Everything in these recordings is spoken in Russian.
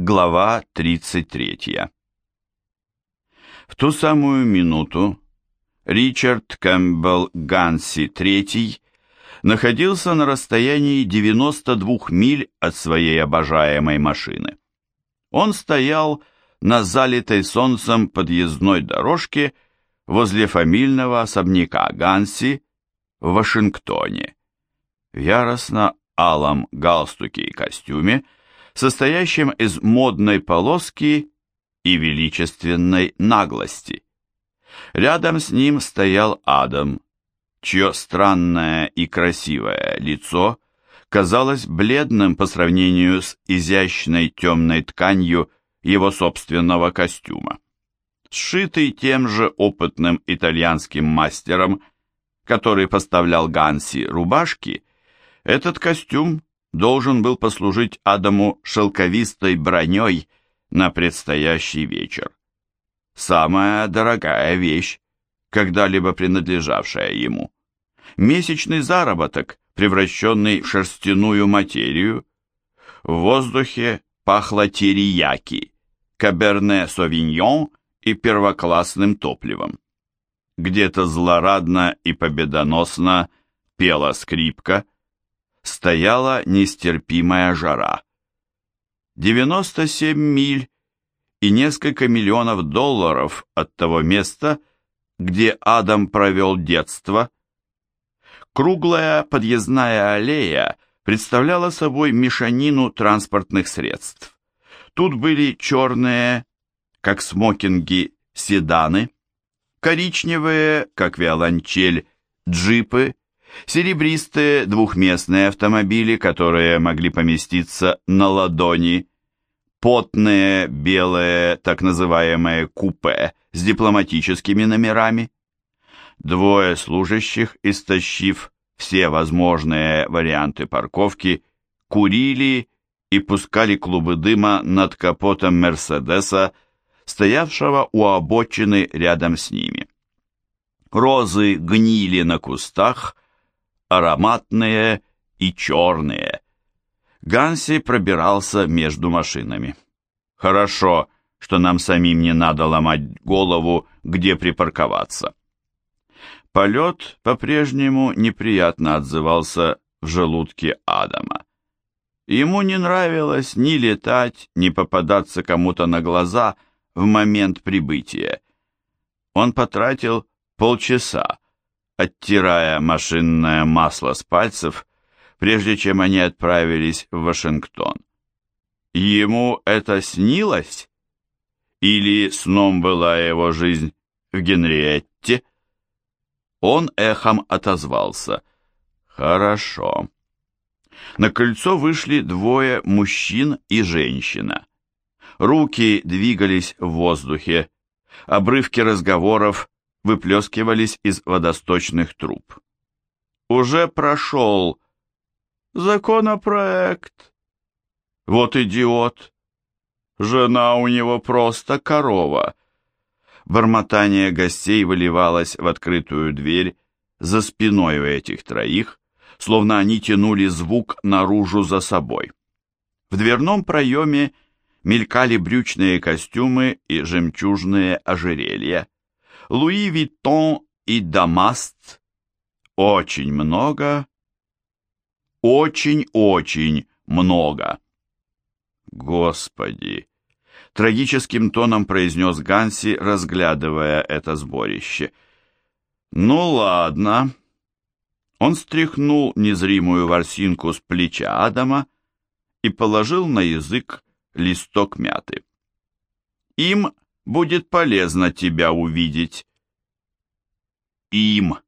Глава 33 В ту самую минуту Ричард Кэмпбелл Ганси III находился на расстоянии 92 миль от своей обожаемой машины. Он стоял на залитой солнцем подъездной дорожке возле фамильного особняка Ганси в Вашингтоне. В яростно-алом галстуке и костюме – состоящим из модной полоски и величественной наглости. Рядом с ним стоял Адам, чье странное и красивое лицо казалось бледным по сравнению с изящной темной тканью его собственного костюма. Сшитый тем же опытным итальянским мастером, который поставлял Ганси рубашки, этот костюм должен был послужить Адаму шелковистой броней на предстоящий вечер. Самая дорогая вещь, когда-либо принадлежавшая ему. Месячный заработок, превращенный в шерстяную материю. В воздухе пахло терияки, каберне-совиньон и первоклассным топливом. Где-то злорадно и победоносно пела скрипка – стояла нестерпимая жара. 97 миль и несколько миллионов долларов от того места, где Адам провел детство. Круглая подъездная аллея представляла собой мешанину транспортных средств. Тут были черные, как смокинги, седаны, коричневые, как виолончель, джипы серебристые двухместные автомобили, которые могли поместиться на ладони, потные белые так называемые купе с дипломатическими номерами. Двое служащих, истощив все возможные варианты парковки, курили и пускали клубы дыма над капотом Мерседеса, стоявшего у обочины рядом с ними. Розы гнили на кустах, ароматные и черные. Ганси пробирался между машинами. Хорошо, что нам самим не надо ломать голову, где припарковаться. Полет по-прежнему неприятно отзывался в желудке Адама. Ему не нравилось ни летать, ни попадаться кому-то на глаза в момент прибытия. Он потратил полчаса, оттирая машинное масло с пальцев, прежде чем они отправились в Вашингтон. Ему это снилось? Или сном была его жизнь в Генриетте? Он эхом отозвался. «Хорошо». На крыльцо вышли двое мужчин и женщина. Руки двигались в воздухе, обрывки разговоров выплескивались из водосточных труб. Уже прошел законопроект. Вот идиот. Жена у него просто корова. Бормотание гостей выливалось в открытую дверь за спиной у этих троих, словно они тянули звук наружу за собой. В дверном проеме мелькали брючные костюмы и жемчужные ожерелья. Louis Vuitton и дамаст. Очень много, очень-очень много. Господи! Трагическим тоном произнес Ганси, разглядывая это сборище. Ну ладно. Он стряхнул незримую ворсинку с плеча Адама и положил на язык листок мяты. Им будет полезно тебя увидеть. Им.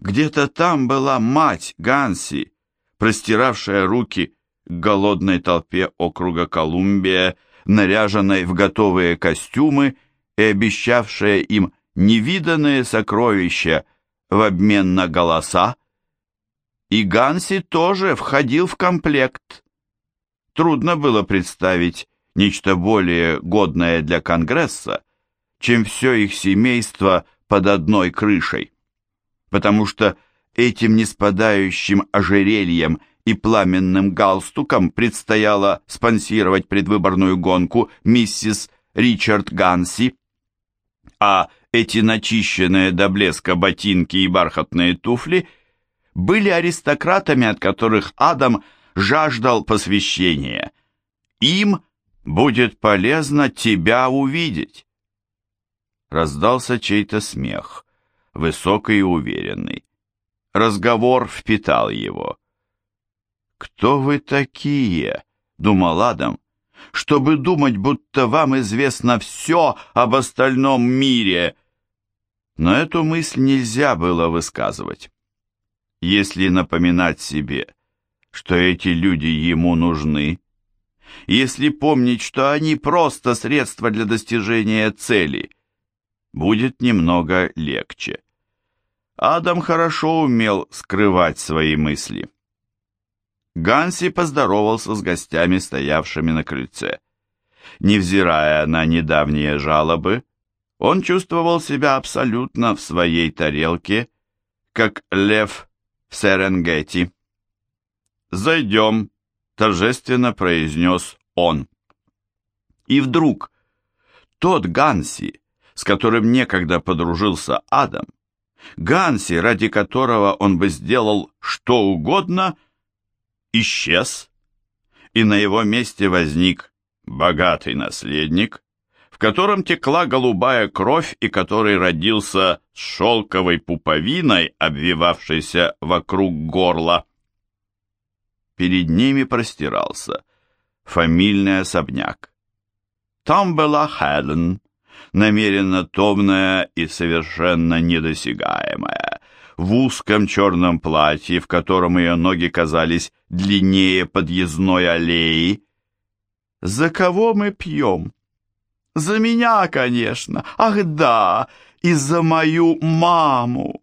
Где-то там была мать Ганси, простиравшая руки к голодной толпе округа Колумбия, наряженной в готовые костюмы и обещавшая им невиданные сокровища в обмен на голоса. И Ганси тоже входил в комплект. Трудно было представить, нечто более годное для Конгресса, чем все их семейство под одной крышей. Потому что этим неспадающим ожерельем и пламенным галстуком предстояло спонсировать предвыборную гонку миссис Ричард Ганси, а эти начищенные до блеска ботинки и бархатные туфли были аристократами, от которых Адам жаждал посвящения. Им будет полезно тебя увидеть. Раздался чей-то смех, высокий и уверенный. Разговор впитал его. «Кто вы такие?» — думал Адам, чтобы думать, будто вам известно все об остальном мире. Но эту мысль нельзя было высказывать. Если напоминать себе, что эти люди ему нужны, если помнить, что они просто средства для достижения цели, будет немного легче. Адам хорошо умел скрывать свои мысли. Ганси поздоровался с гостями, стоявшими на крыльце. Невзирая на недавние жалобы, он чувствовал себя абсолютно в своей тарелке, как лев в Серенгети. «Зайдем», — торжественно произнес он. И вдруг тот Ганси, с которым некогда подружился Адам, Ганси, ради которого он бы сделал что угодно, исчез, и на его месте возник богатый наследник, в котором текла голубая кровь и который родился с шелковой пуповиной, обвивавшейся вокруг горла. Перед ними простирался фамильный особняк. Там была Хелен, намеренно томная и совершенно недосягаемая, в узком черном платье, в котором ее ноги казались длиннее подъездной аллеи. «За кого мы пьем?» «За меня, конечно! Ах да, и за мою маму!»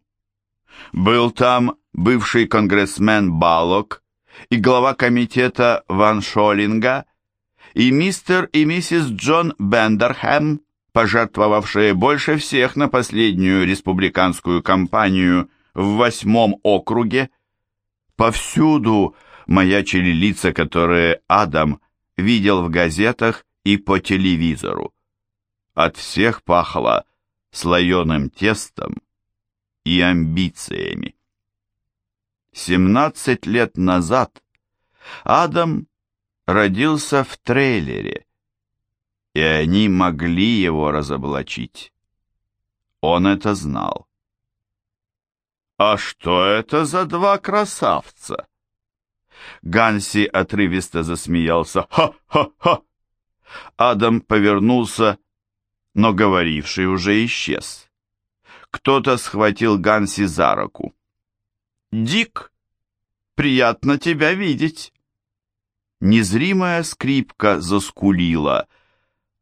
Был там бывший конгрессмен Балок и глава комитета Ван Шолинга, и мистер и миссис Джон Бендерхэм, пожертвовавшие больше всех на последнюю республиканскую кампанию в восьмом округе. Повсюду маячили лица, которые Адам видел в газетах и по телевизору. От всех пахло слоеным тестом и амбициями. Семнадцать лет назад Адам родился в трейлере, и они могли его разоблачить. Он это знал. «А что это за два красавца?» Ганси отрывисто засмеялся. «Ха-ха-ха!» Адам повернулся, но говоривший уже исчез. Кто-то схватил Ганси за руку. «Дик, приятно тебя видеть!» Незримая скрипка заскулила.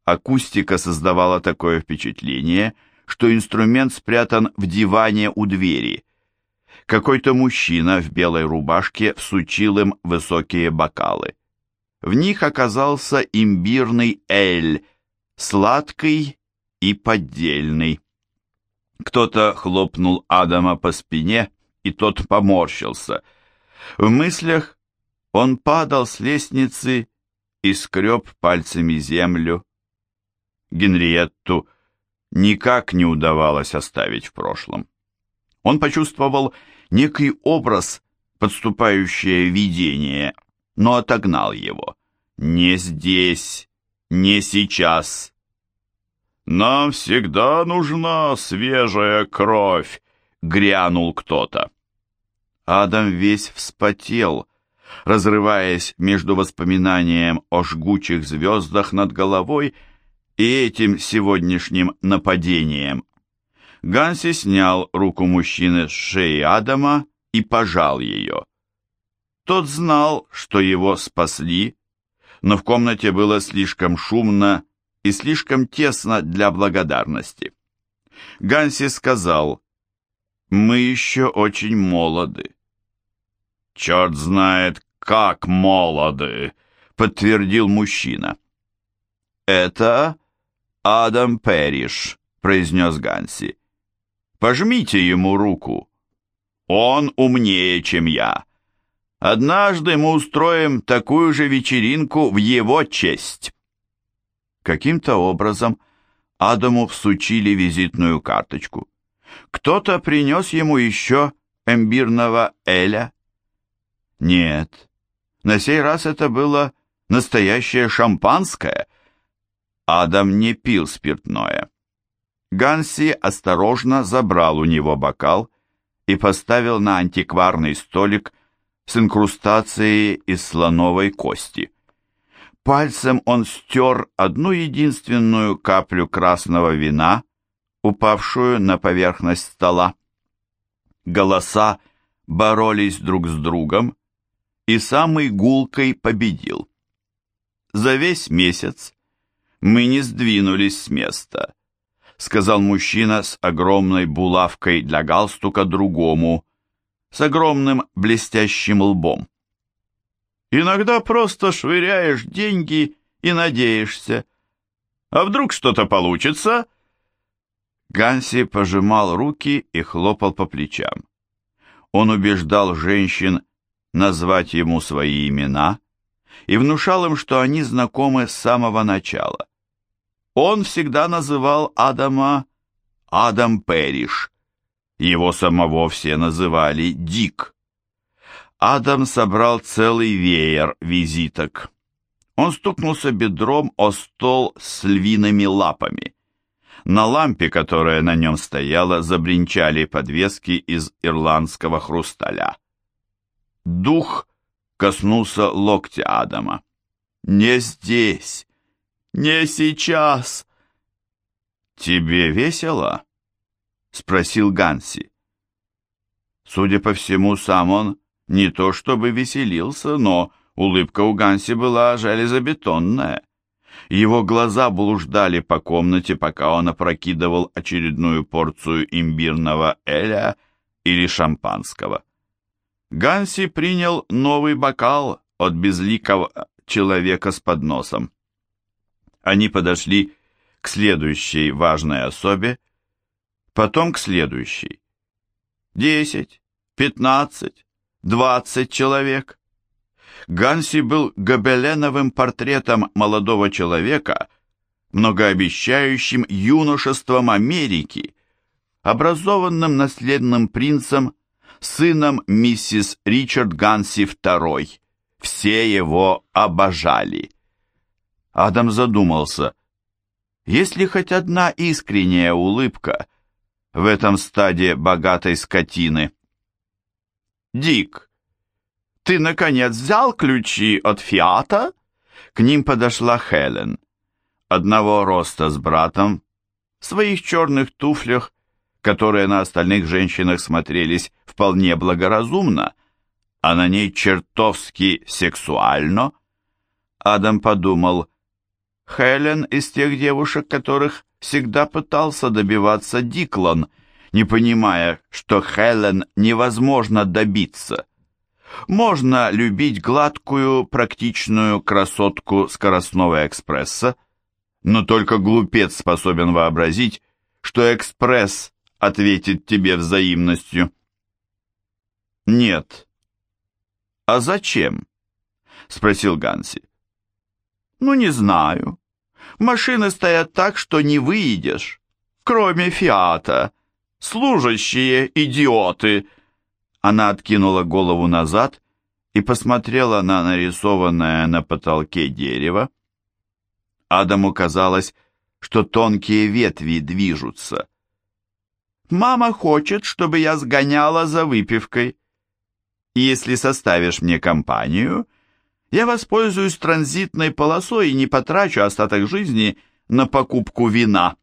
Акустика создавала такое впечатление, что инструмент спрятан в диване у двери. Какой-то мужчина в белой рубашке всучил им высокие бокалы. В них оказался имбирный эль, сладкий и поддельный. Кто-то хлопнул Адама по спине, и тот поморщился. В мыслях он падал с лестницы и скреб пальцами землю. Генриетту никак не удавалось оставить в прошлом. Он почувствовал некий образ, подступающее видение, но отогнал его. «Не здесь, не сейчас». «Нам всегда нужна свежая кровь», — грянул кто-то. Адам весь вспотел, разрываясь между воспоминанием о жгучих звездах над головой и этим сегодняшним нападением. Ганси снял руку мужчины с шеи Адама и пожал ее. Тот знал, что его спасли, но в комнате было слишком шумно и слишком тесно для благодарности. Ганси сказал, «Мы еще очень молоды». «Черт знает, как молоды», — подтвердил мужчина. «Это Адам Перриш», — произнес Ганси. Пожмите ему руку. Он умнее, чем я. Однажды мы устроим такую же вечеринку в его честь». Каким-то образом Адаму всучили визитную карточку. Кто-то принес ему еще эмбирного эля. Нет, на сей раз это было настоящее шампанское. Адам не пил спиртное. Ганси осторожно забрал у него бокал и поставил на антикварный столик с инкрустацией из слоновой кости. Пальцем он стер одну единственную каплю красного вина, упавшую на поверхность стола. Голоса боролись друг с другом, и самый гулкой победил. За весь месяц мы не сдвинулись с места, сказал мужчина с огромной булавкой для галстука другому, с огромным блестящим лбом. Иногда просто швыряешь деньги и надеешься. А вдруг что-то получится? Ганси пожимал руки и хлопал по плечам. Он убеждал женщин назвать ему свои имена и внушал им, что они знакомы с самого начала. Он всегда называл Адама Адам Перриш. Его самого все называли Дик. Адам собрал целый веер визиток. Он стукнулся бедром о стол с львиными лапами. На лампе, которая на нем стояла, забринчали подвески из ирландского хрусталя. Дух коснулся локтя Адама. «Не здесь! Не сейчас!» «Тебе весело?» — спросил Ганси. Судя по всему, сам он не то чтобы веселился, но улыбка у Ганси была железобетонная. Его глаза блуждали по комнате, пока он опрокидывал очередную порцию имбирного эля или шампанского. Ганси принял новый бокал от безликого человека с подносом. Они подошли к следующей важной особе, потом к следующей. Десять, пятнадцать, двадцать человек. Ганси был гобеленовым портретом молодого человека, многообещающим юношеством Америки, образованным наследным принцем сыном миссис Ричард Ганси II. Все его обожали. Адам задумался, есть ли хоть одна искренняя улыбка в этом стаде богатой скотины? «Дик, ты, наконец, взял ключи от Фиата?» К ним подошла Хелен, одного роста с братом, в своих черных туфлях которые на остальных женщинах смотрелись вполне благоразумно, а на ней чертовски сексуально, Адам подумал, Хелен из тех девушек, которых всегда пытался добиваться Диклан, не понимая, что Хелен невозможно добиться. Можно любить гладкую, практичную красотку скоростного экспресса, но только глупец способен вообразить, что экспресс ответит тебе взаимностью. Нет. А зачем? Спросил Ганси. Ну, не знаю. Машины стоят так, что не выйдешь. Кроме Фиата. Служащие идиоты. Она откинула голову назад и посмотрела на нарисованное на потолке дерево. Адаму казалось, что тонкие ветви движутся. Мама хочет, чтобы я сгоняла за выпивкой. Если составишь мне компанию, я воспользуюсь транзитной полосой и не потрачу остаток жизни на покупку вина.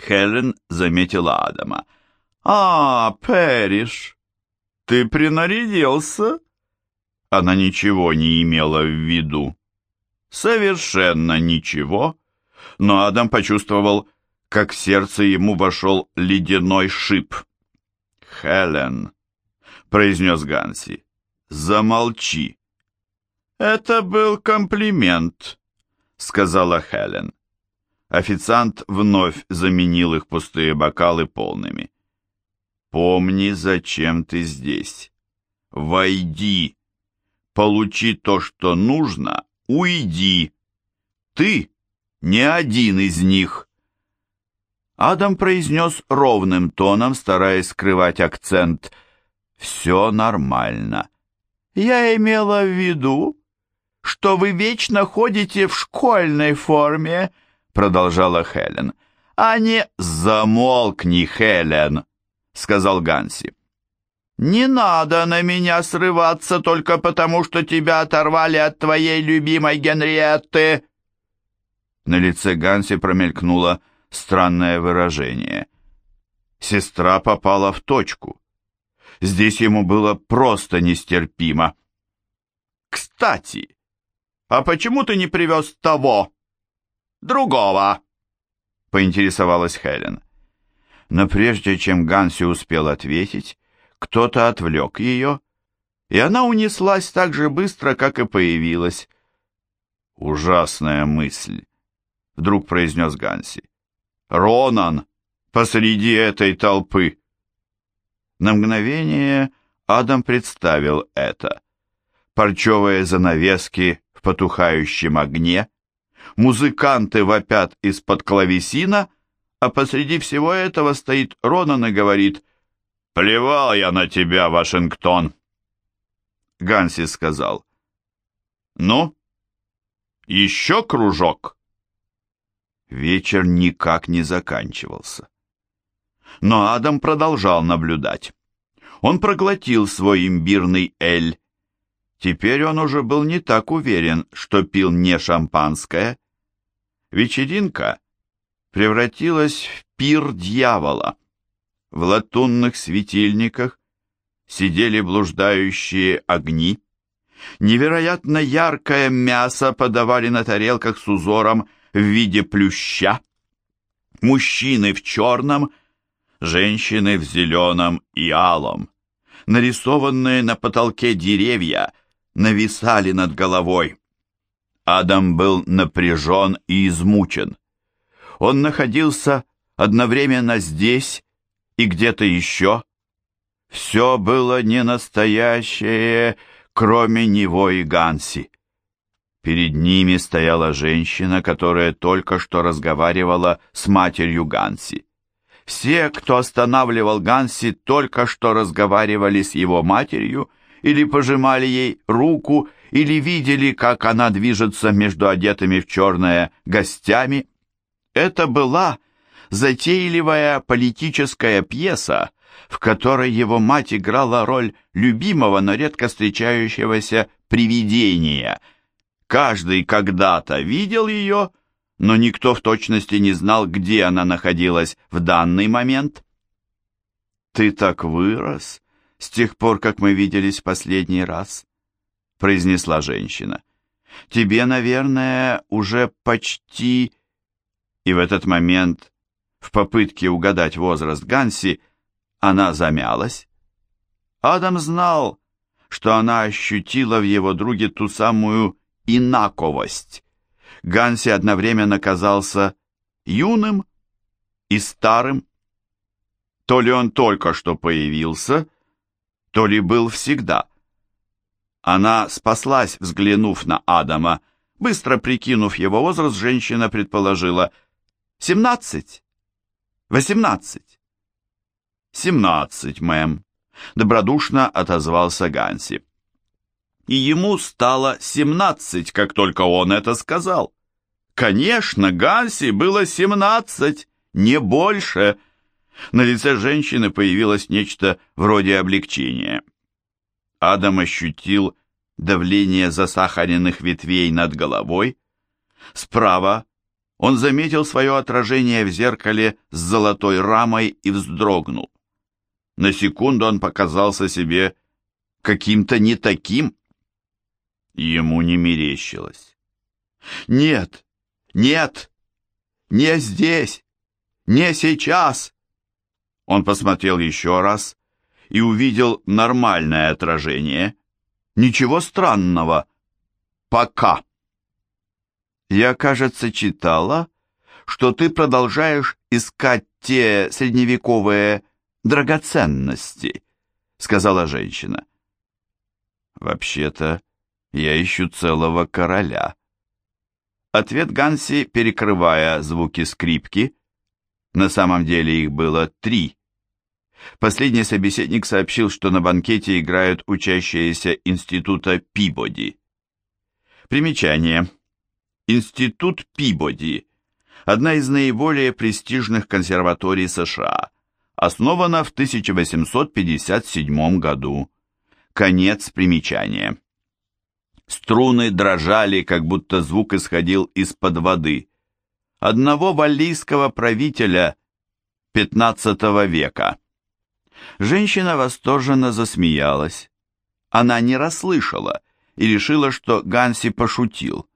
Хелен заметила Адама. «А, Пэриш, ты принарядился?» Она ничего не имела в виду. Совершенно ничего. Но Адам почувствовал, как в сердце ему вошел ледяной шип. «Хелен», — произнес Ганси, — «замолчи». «Это был комплимент», — сказала Хелен. Официант вновь заменил их пустые бокалы полными. «Помни, зачем ты здесь. Войди получи то, что нужно, уйди. Ты не один из них. Адам произнес ровным тоном, стараясь скрывать акцент. «Все нормально». «Я имела в виду, что вы вечно ходите в школьной форме», продолжала Хелен. «А не замолкни, Хелен», сказал Ганси. «Не надо на меня срываться только потому, что тебя оторвали от твоей любимой Генриетты!» На лице Ганси промелькнуло странное выражение. Сестра попала в точку. Здесь ему было просто нестерпимо. «Кстати, а почему ты не привез того? Другого?» — поинтересовалась Хелен. Но прежде чем Ганси успел ответить, кто-то отвлек ее, и она унеслась так же быстро, как и появилась. «Ужасная мысль», — вдруг произнес Ганси. «Ронан посреди этой толпы!» На мгновение Адам представил это. Парчевые занавески в потухающем огне, музыканты вопят из-под клавесина, а посреди всего этого стоит Ронан и говорит «Плевал я на тебя, Вашингтон!» Ганси сказал «Ну, еще кружок?» Вечер никак не заканчивался. Но Адам продолжал наблюдать. Он проглотил свой имбирный эль. Теперь он уже был не так уверен, что пил не шампанское. Вечеринка превратилась в пир дьявола. В латунных светильниках сидели блуждающие огни. Невероятно яркое мясо подавали на тарелках с узором в виде плюща. Мужчины в черном, женщины в зеленом и алом. Нарисованные на потолке деревья нависали над головой. Адам был напряжен и измучен. Он находился одновременно здесь и где-то еще. Все было не настоящее, кроме него и Ганси. Перед ними стояла женщина, которая только что разговаривала с матерью Ганси. Все, кто останавливал Ганси, только что разговаривали с его матерью или пожимали ей руку, или видели, как она движется между одетыми в черное гостями. Это была затейливая политическая пьеса, в которой его мать играла роль любимого, но редко встречающегося привидения. Каждый когда-то видел ее, но никто в точности не знал, где она находилась в данный момент. «Ты так вырос с тех пор, как мы виделись в последний раз», — произнесла женщина. «Тебе, наверное, уже почти...» И в этот момент в попытке угадать возраст Ганси, она замялась. Адам знал, что она ощутила в его друге ту самую инаковость. Ганси одновременно казался юным и старым. То ли он только что появился, то ли был всегда. Она спаслась, взглянув на Адама. Быстро прикинув его возраст, женщина предположила «семнадцать». «Восемнадцать». «Семнадцать, мэм», — добродушно отозвался Ганси. И ему стало семнадцать, как только он это сказал. Конечно, Ганси было семнадцать, не больше. На лице женщины появилось нечто вроде облегчения. Адам ощутил давление засахаренных ветвей над головой. Справа он заметил свое отражение в зеркале с золотой рамой и вздрогнул. На секунду он показался себе каким-то не таким. Ему не мерещилось. «Нет, нет, не здесь, не сейчас!» Он посмотрел еще раз и увидел нормальное отражение. Ничего странного. Пока. Я, кажется, читала, что ты продолжаешь искать те средневековые драгоценности, сказала женщина. Вообще-то, Я ищу целого короля. Ответ Ганси, перекрывая звуки скрипки, на самом деле их было три. Последний собеседник сообщил, что на банкете играют учащиеся института Пибоди. Примечание. Институт Пибоди – одна из наиболее престижных консерваторий США, основана в 1857 году. Конец примечания. Струны дрожали, как будто звук исходил из-под воды. Одного валлийского правителя XV века. Женщина восторженно засмеялась. Она не расслышала и решила, что Ганси пошутил.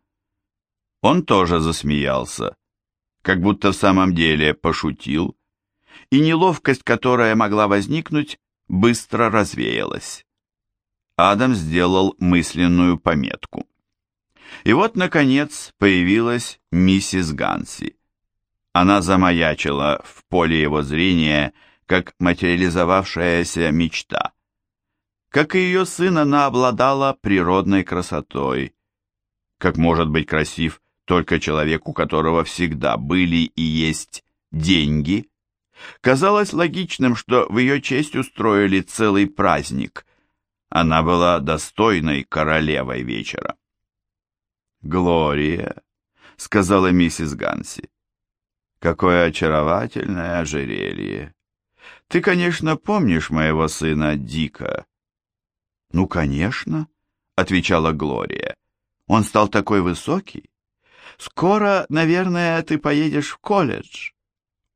Он тоже засмеялся, как будто в самом деле пошутил, и неловкость, которая могла возникнуть, быстро развеялась. Адам сделал мысленную пометку. И вот, наконец, появилась миссис Ганси. Она замаячила в поле его зрения, как материализовавшаяся мечта. Как и ее сын, она обладала природной красотой. Как может быть красив только человек, у которого всегда были и есть деньги? Казалось логичным, что в ее честь устроили целый праздник – она была достойной королевой вечера. «Глория», — сказала миссис Ганси, — «какое очаровательное ожерелье! Ты, конечно, помнишь моего сына Дика?» «Ну, конечно», — отвечала Глория. «Он стал такой высокий. Скоро, наверное, ты поедешь в колледж».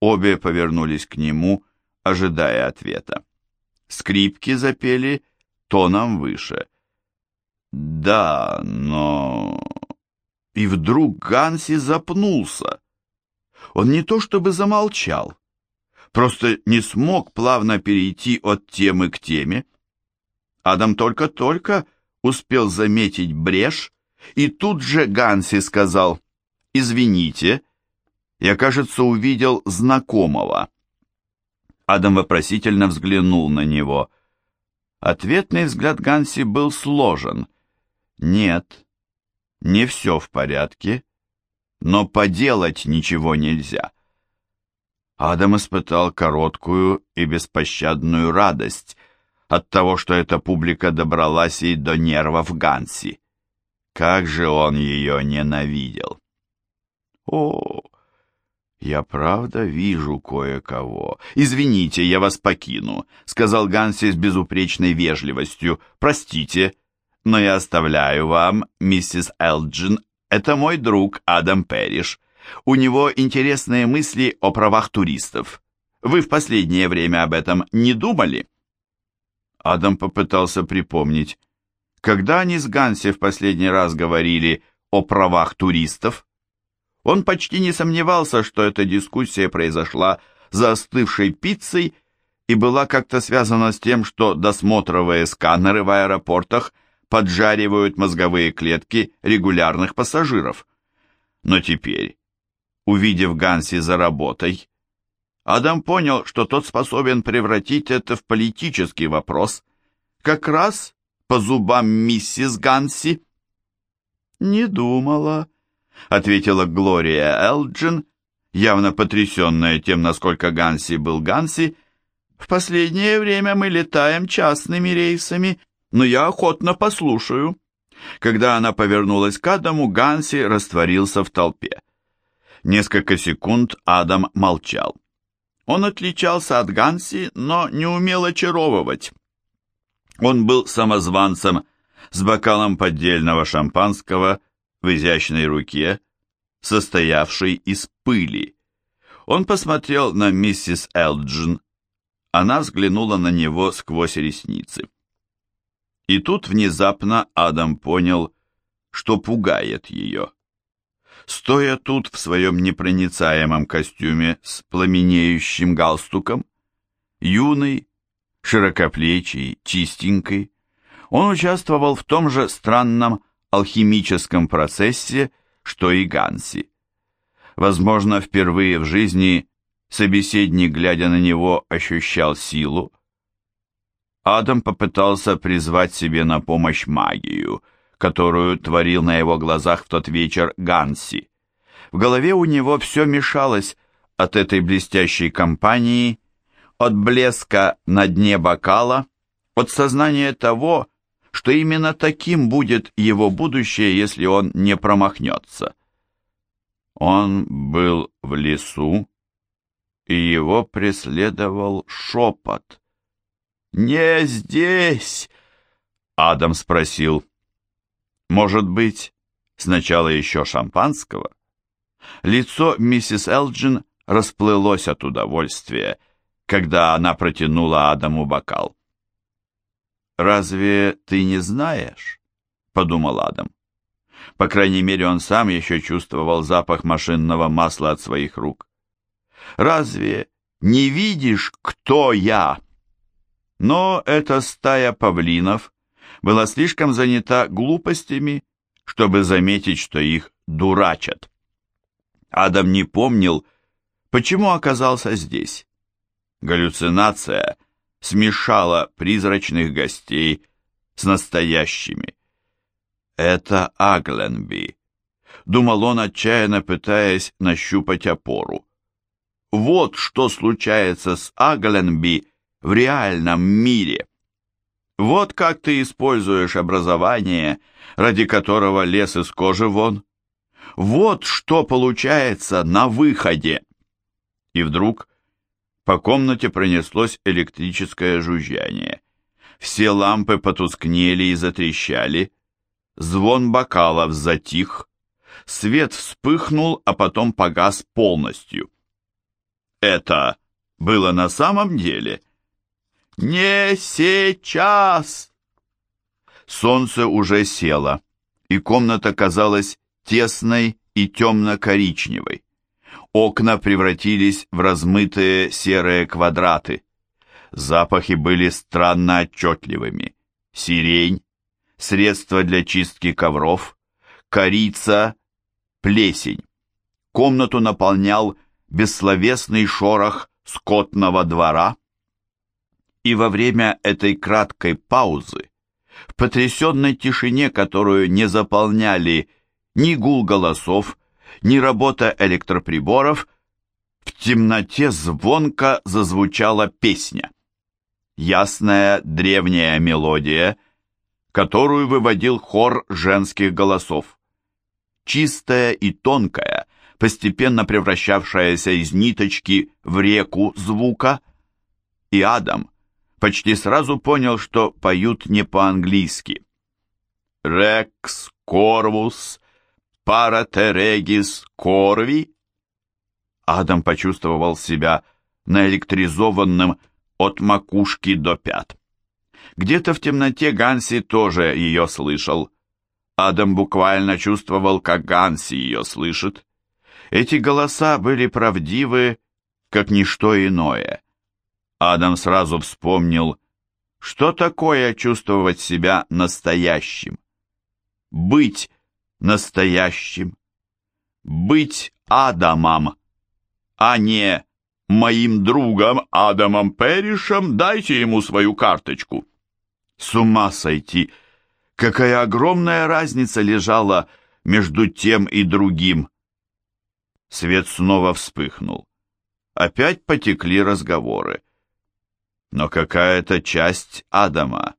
Обе повернулись к нему, ожидая ответа. Скрипки запели — тоном выше. «Да, но...» И вдруг Ганси запнулся. Он не то чтобы замолчал, просто не смог плавно перейти от темы к теме. Адам только-только успел заметить брешь, и тут же Ганси сказал «Извините, я, кажется, увидел знакомого». Адам вопросительно взглянул на него. Ответный взгляд Ганси был сложен. Нет, не все в порядке, но поделать ничего нельзя. Адам испытал короткую и беспощадную радость от того, что эта публика добралась и до нервов Ганси. Как же он ее ненавидел! О, «Я правда вижу кое-кого. Извините, я вас покину», — сказал Ганси с безупречной вежливостью. «Простите, но я оставляю вам, миссис Элджин. Это мой друг Адам Перриш. У него интересные мысли о правах туристов. Вы в последнее время об этом не думали?» Адам попытался припомнить, когда они с Ганси в последний раз говорили о правах туристов. Он почти не сомневался, что эта дискуссия произошла за остывшей пиццей и была как-то связана с тем, что досмотровые сканеры в аэропортах поджаривают мозговые клетки регулярных пассажиров. Но теперь, увидев Ганси за работой, Адам понял, что тот способен превратить это в политический вопрос, как раз по зубам миссис Ганси. «Не думала», — ответила Глория Элджин, явно потрясенная тем, насколько Ганси был Ганси. «В последнее время мы летаем частными рейсами, но я охотно послушаю». Когда она повернулась к Адаму, Ганси растворился в толпе. Несколько секунд Адам молчал. Он отличался от Ганси, но не умел очаровывать. Он был самозванцем с бокалом поддельного шампанского в изящной руке, состоявшей из пыли. Он посмотрел на миссис Элджин. Она взглянула на него сквозь ресницы. И тут внезапно Адам понял, что пугает ее. Стоя тут в своем непроницаемом костюме с пламенеющим галстуком, юный, широкоплечий, чистенький, он участвовал в том же странном алхимическом процессе, что и Ганси. Возможно, впервые в жизни собеседник, глядя на него, ощущал силу. Адам попытался призвать себе на помощь магию, которую творил на его глазах в тот вечер Ганси. В голове у него все мешалось от этой блестящей компании, от блеска на дне бокала, от сознания того, что именно таким будет его будущее, если он не промахнется. Он был в лесу, и его преследовал шепот. «Не здесь!» — Адам спросил. «Может быть, сначала еще шампанского?» Лицо миссис Элджин расплылось от удовольствия, когда она протянула Адаму бокал. «Разве ты не знаешь?» — подумал Адам. По крайней мере, он сам еще чувствовал запах машинного масла от своих рук. «Разве не видишь, кто я?» Но эта стая павлинов была слишком занята глупостями, чтобы заметить, что их дурачат. Адам не помнил, почему оказался здесь. Галлюцинация смешала призрачных гостей с настоящими. «Это Агленби», — думал он, отчаянно пытаясь нащупать опору. «Вот что случается с Агленби в реальном мире. Вот как ты используешь образование, ради которого лес из кожи вон. Вот что получается на выходе!» И вдруг по комнате пронеслось электрическое жужжание. Все лампы потускнели и затрещали, Звон бокалов затих, свет вспыхнул, а потом погас полностью. Это было на самом деле? Не сейчас! Солнце уже село, и комната казалась тесной и темно-коричневой. Окна превратились в размытые серые квадраты. Запахи были странно отчетливыми. Сирень, средства для чистки ковров, корица, плесень. Комнату наполнял бессловесный шорох скотного двора. И во время этой краткой паузы, в потрясенной тишине, которую не заполняли ни гул голосов, ни работа электроприборов, в темноте звонко зазвучала песня. Ясная древняя мелодия, которую выводил хор женских голосов. Чистая и тонкая, постепенно превращавшаяся из ниточки в реку звука, и Адам почти сразу понял, что поют не по-английски. «Рекс корвус паратерегис корви» Адам почувствовал себя наэлектризованным от макушки до пят. Где-то в темноте Ганси тоже ее слышал. Адам буквально чувствовал, как Ганси ее слышит. Эти голоса были правдивы, как ничто иное. Адам сразу вспомнил, что такое чувствовать себя настоящим. Быть настоящим. Быть Адамом, а не моим другом Адамом Перришем, дайте ему свою карточку. С ума сойти! Какая огромная разница лежала между тем и другим! Свет снова вспыхнул. Опять потекли разговоры. Но какая-то часть Адама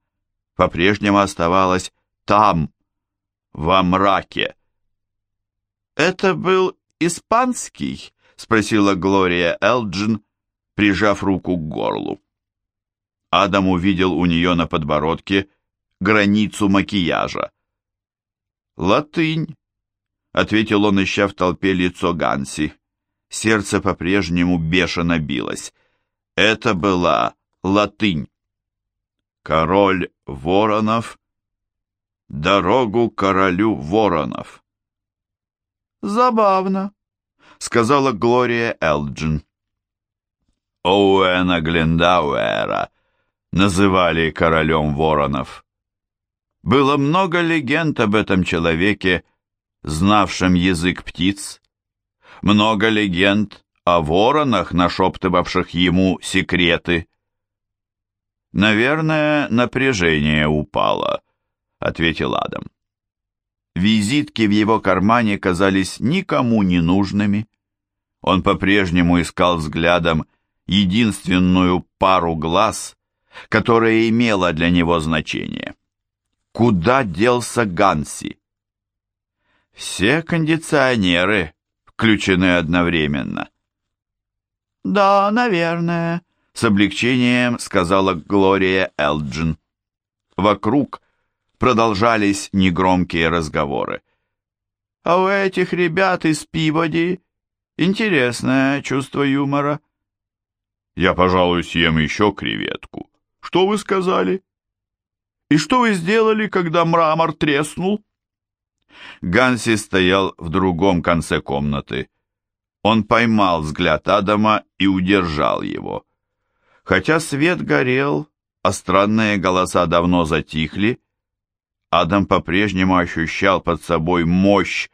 по-прежнему оставалась там, во мраке. «Это был испанский?» — спросила Глория Элджин, прижав руку к горлу. Адам увидел у нее на подбородке границу макияжа. «Латынь», — ответил он, ища в толпе лицо Ганси. Сердце по-прежнему бешено билось. Это была латынь. «Король воронов, дорогу королю воронов». «Забавно», — сказала Глория Элджин. Оуэна Глендауэра называли королем воронов. Было много легенд об этом человеке, знавшем язык птиц, много легенд о воронах, нашептывавших ему секреты. «Наверное, напряжение упало», — ответил Адам. Визитки в его кармане казались никому не нужными. Он по-прежнему искал взглядом единственную пару глаз, которая имела для него значение. Куда делся Ганси? Все кондиционеры включены одновременно. «Да, наверное», — с облегчением сказала Глория Элджин. Вокруг продолжались негромкие разговоры. «А у этих ребят из Пиводи интересное чувство юмора». «Я, пожалуй, съем еще креветку. Что вы сказали?» «И что вы сделали, когда мрамор треснул?» Ганси стоял в другом конце комнаты. Он поймал взгляд Адама и удержал его. Хотя свет горел, а странные голоса давно затихли, Адам по-прежнему ощущал под собой мощь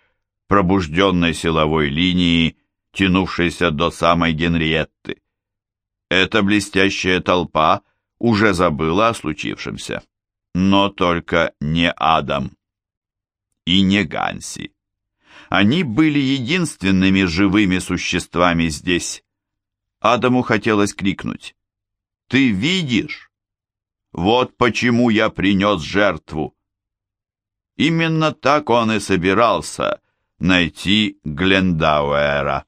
пробужденной силовой линии, тянувшейся до самой Генриетты. Эта блестящая толпа уже забыла о случившемся, но только не Адам и не Ганси. Они были единственными живыми существами здесь. Адаму хотелось крикнуть. «Ты видишь? Вот почему я принес жертву!» Именно так он и собирался найти Глендауэра.